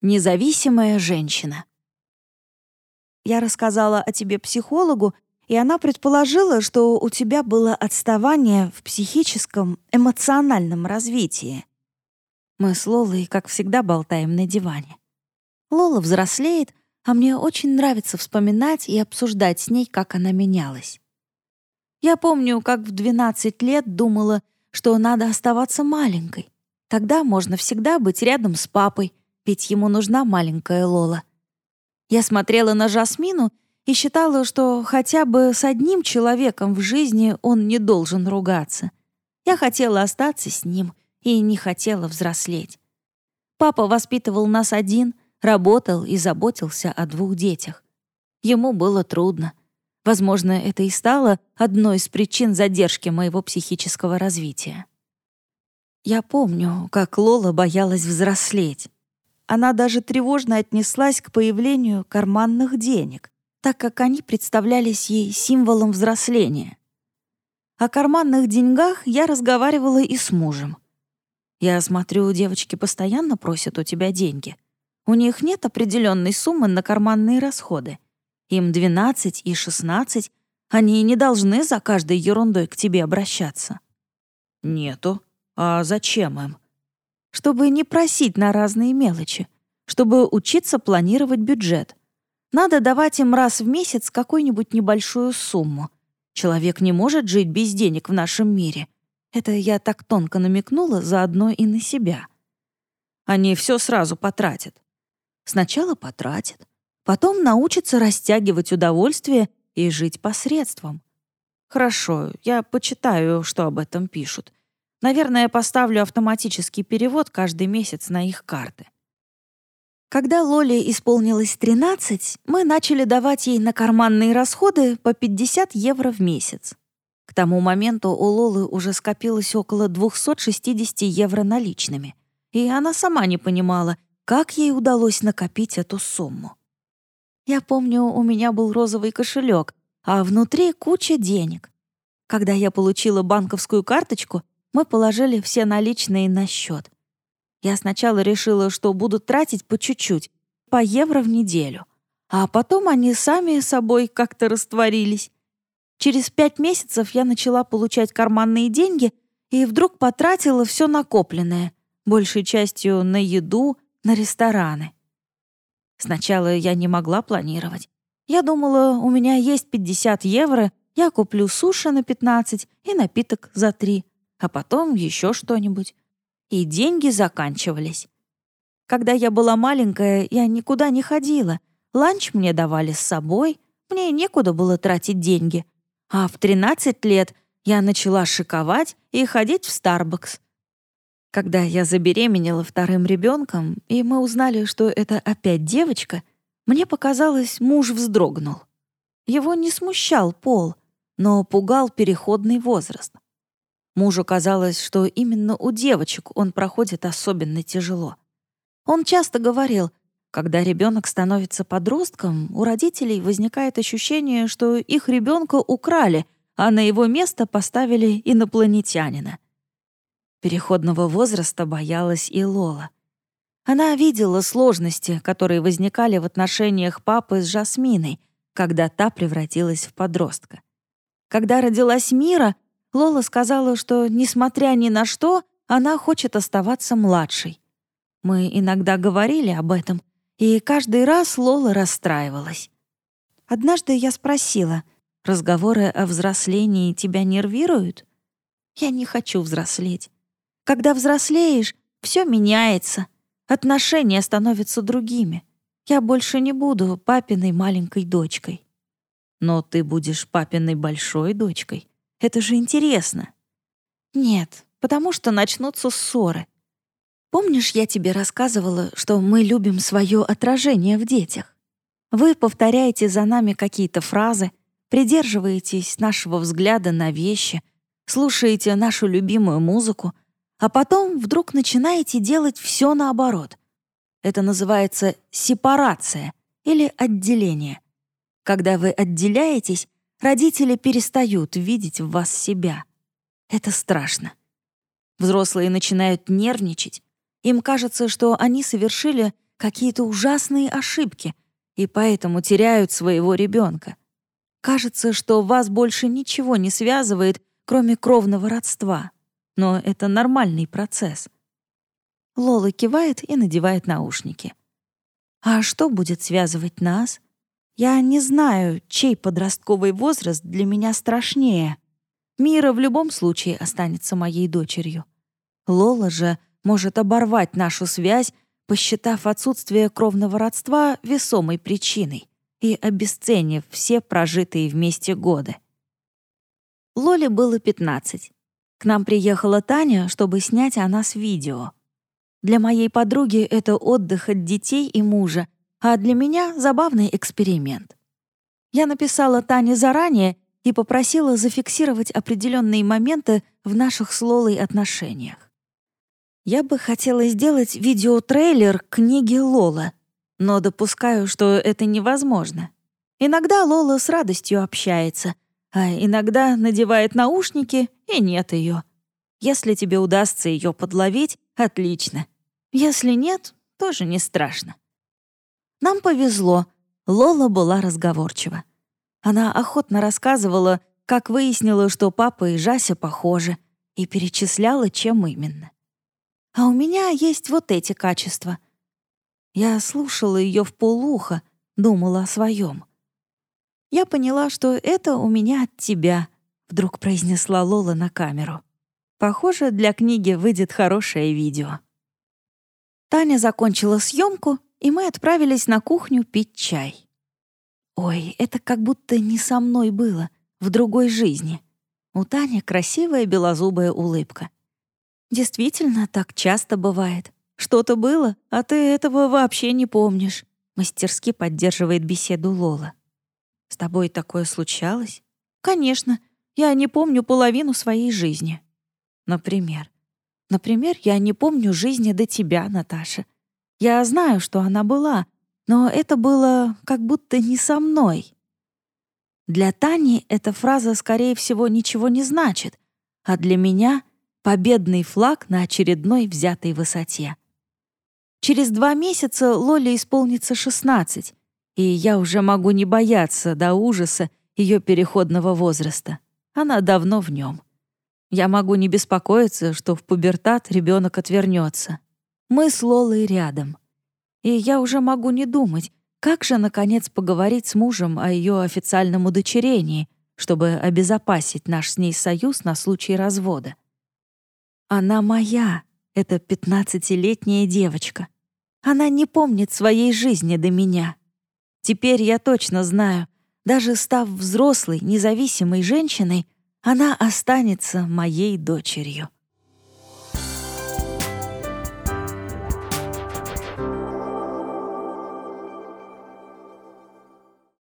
Независимая женщина. Я рассказала о тебе психологу, и она предположила, что у тебя было отставание в психическом, эмоциональном развитии. Мы с Лолой, как всегда, болтаем на диване. Лола взрослеет, а мне очень нравится вспоминать и обсуждать с ней, как она менялась. Я помню, как в 12 лет думала, что надо оставаться маленькой. Тогда можно всегда быть рядом с папой, ведь ему нужна маленькая Лола. Я смотрела на Жасмину и считала, что хотя бы с одним человеком в жизни он не должен ругаться. Я хотела остаться с ним и не хотела взрослеть. Папа воспитывал нас один, работал и заботился о двух детях. Ему было трудно. Возможно, это и стало одной из причин задержки моего психического развития. Я помню, как Лола боялась взрослеть. Она даже тревожно отнеслась к появлению карманных денег, так как они представлялись ей символом взросления. О карманных деньгах я разговаривала и с мужем. Я смотрю, девочки постоянно просят у тебя деньги. У них нет определенной суммы на карманные расходы. Им 12 и 16, они не должны за каждой ерундой к тебе обращаться. Нету. А зачем им? Чтобы не просить на разные мелочи, чтобы учиться планировать бюджет. Надо давать им раз в месяц какую-нибудь небольшую сумму. Человек не может жить без денег в нашем мире. Это я так тонко намекнула заодно и на себя. Они все сразу потратят. Сначала потратят, потом научатся растягивать удовольствие и жить посредством. Хорошо, я почитаю, что об этом пишут. Наверное, поставлю автоматический перевод каждый месяц на их карты. Когда Лоле исполнилось 13, мы начали давать ей на карманные расходы по 50 евро в месяц. К тому моменту у Лолы уже скопилось около 260 евро наличными, и она сама не понимала, как ей удалось накопить эту сумму. Я помню, у меня был розовый кошелек, а внутри куча денег. Когда я получила банковскую карточку, мы положили все наличные на счет. Я сначала решила, что буду тратить по чуть-чуть, по евро в неделю. А потом они сами собой как-то растворились. Через пять месяцев я начала получать карманные деньги и вдруг потратила все накопленное, большей частью на еду, на рестораны. Сначала я не могла планировать. Я думала, у меня есть 50 евро, я куплю суши на 15 и напиток за 3 а потом еще что-нибудь. И деньги заканчивались. Когда я была маленькая, я никуда не ходила. Ланч мне давали с собой, мне некуда было тратить деньги. А в 13 лет я начала шиковать и ходить в Старбакс. Когда я забеременела вторым ребенком, и мы узнали, что это опять девочка, мне показалось, муж вздрогнул. Его не смущал пол, но пугал переходный возраст. Мужу казалось, что именно у девочек он проходит особенно тяжело. Он часто говорил, когда ребенок становится подростком, у родителей возникает ощущение, что их ребенка украли, а на его место поставили инопланетянина. Переходного возраста боялась и Лола. Она видела сложности, которые возникали в отношениях папы с Жасминой, когда та превратилась в подростка. Когда родилась Мира — Лола сказала, что, несмотря ни на что, она хочет оставаться младшей. Мы иногда говорили об этом, и каждый раз Лола расстраивалась. Однажды я спросила, разговоры о взрослении тебя нервируют? Я не хочу взрослеть. Когда взрослеешь, все меняется, отношения становятся другими. Я больше не буду папиной маленькой дочкой. Но ты будешь папиной большой дочкой. Это же интересно. Нет, потому что начнутся ссоры. Помнишь, я тебе рассказывала, что мы любим свое отражение в детях? Вы повторяете за нами какие-то фразы, придерживаетесь нашего взгляда на вещи, слушаете нашу любимую музыку, а потом вдруг начинаете делать все наоборот. Это называется сепарация или отделение. Когда вы отделяетесь, Родители перестают видеть в вас себя. Это страшно. Взрослые начинают нервничать. Им кажется, что они совершили какие-то ужасные ошибки и поэтому теряют своего ребенка. Кажется, что вас больше ничего не связывает, кроме кровного родства. Но это нормальный процесс. Лола кивает и надевает наушники. А что будет связывать нас? Я не знаю, чей подростковый возраст для меня страшнее. Мира в любом случае останется моей дочерью. Лола же может оборвать нашу связь, посчитав отсутствие кровного родства весомой причиной и обесценив все прожитые вместе годы. Лоле было 15. К нам приехала Таня, чтобы снять о нас видео. Для моей подруги это отдых от детей и мужа, а для меня — забавный эксперимент. Я написала Тане заранее и попросила зафиксировать определенные моменты в наших с Лолой отношениях. Я бы хотела сделать видеотрейлер книги Лола, но допускаю, что это невозможно. Иногда Лола с радостью общается, а иногда надевает наушники, и нет ее. Если тебе удастся ее подловить, отлично. Если нет, тоже не страшно. Нам повезло. Лола была разговорчива. Она охотно рассказывала, как выяснила, что папа и Жася похожи, и перечисляла, чем именно. А у меня есть вот эти качества. Я слушала ее в полуха, думала о своем. Я поняла, что это у меня от тебя, вдруг произнесла Лола на камеру. Похоже, для книги выйдет хорошее видео. Таня закончила съемку, и мы отправились на кухню пить чай. Ой, это как будто не со мной было, в другой жизни. У Тани красивая белозубая улыбка. Действительно, так часто бывает. Что-то было, а ты этого вообще не помнишь. Мастерски поддерживает беседу Лола. С тобой такое случалось? Конечно, я не помню половину своей жизни. Например. Например, я не помню жизни до тебя, Наташа. Я знаю, что она была, но это было как будто не со мной. Для Тани эта фраза, скорее всего, ничего не значит, а для меня — победный флаг на очередной взятой высоте. Через два месяца Лоле исполнится 16, и я уже могу не бояться до ужаса ее переходного возраста. Она давно в нем. Я могу не беспокоиться, что в пубертат ребенок отвернется. Мы с Лолой рядом. И я уже могу не думать, как же, наконец, поговорить с мужем о ее официальном удочерении, чтобы обезопасить наш с ней союз на случай развода. Она моя, эта пятнадцатилетняя девочка. Она не помнит своей жизни до меня. Теперь я точно знаю, даже став взрослой, независимой женщиной, она останется моей дочерью.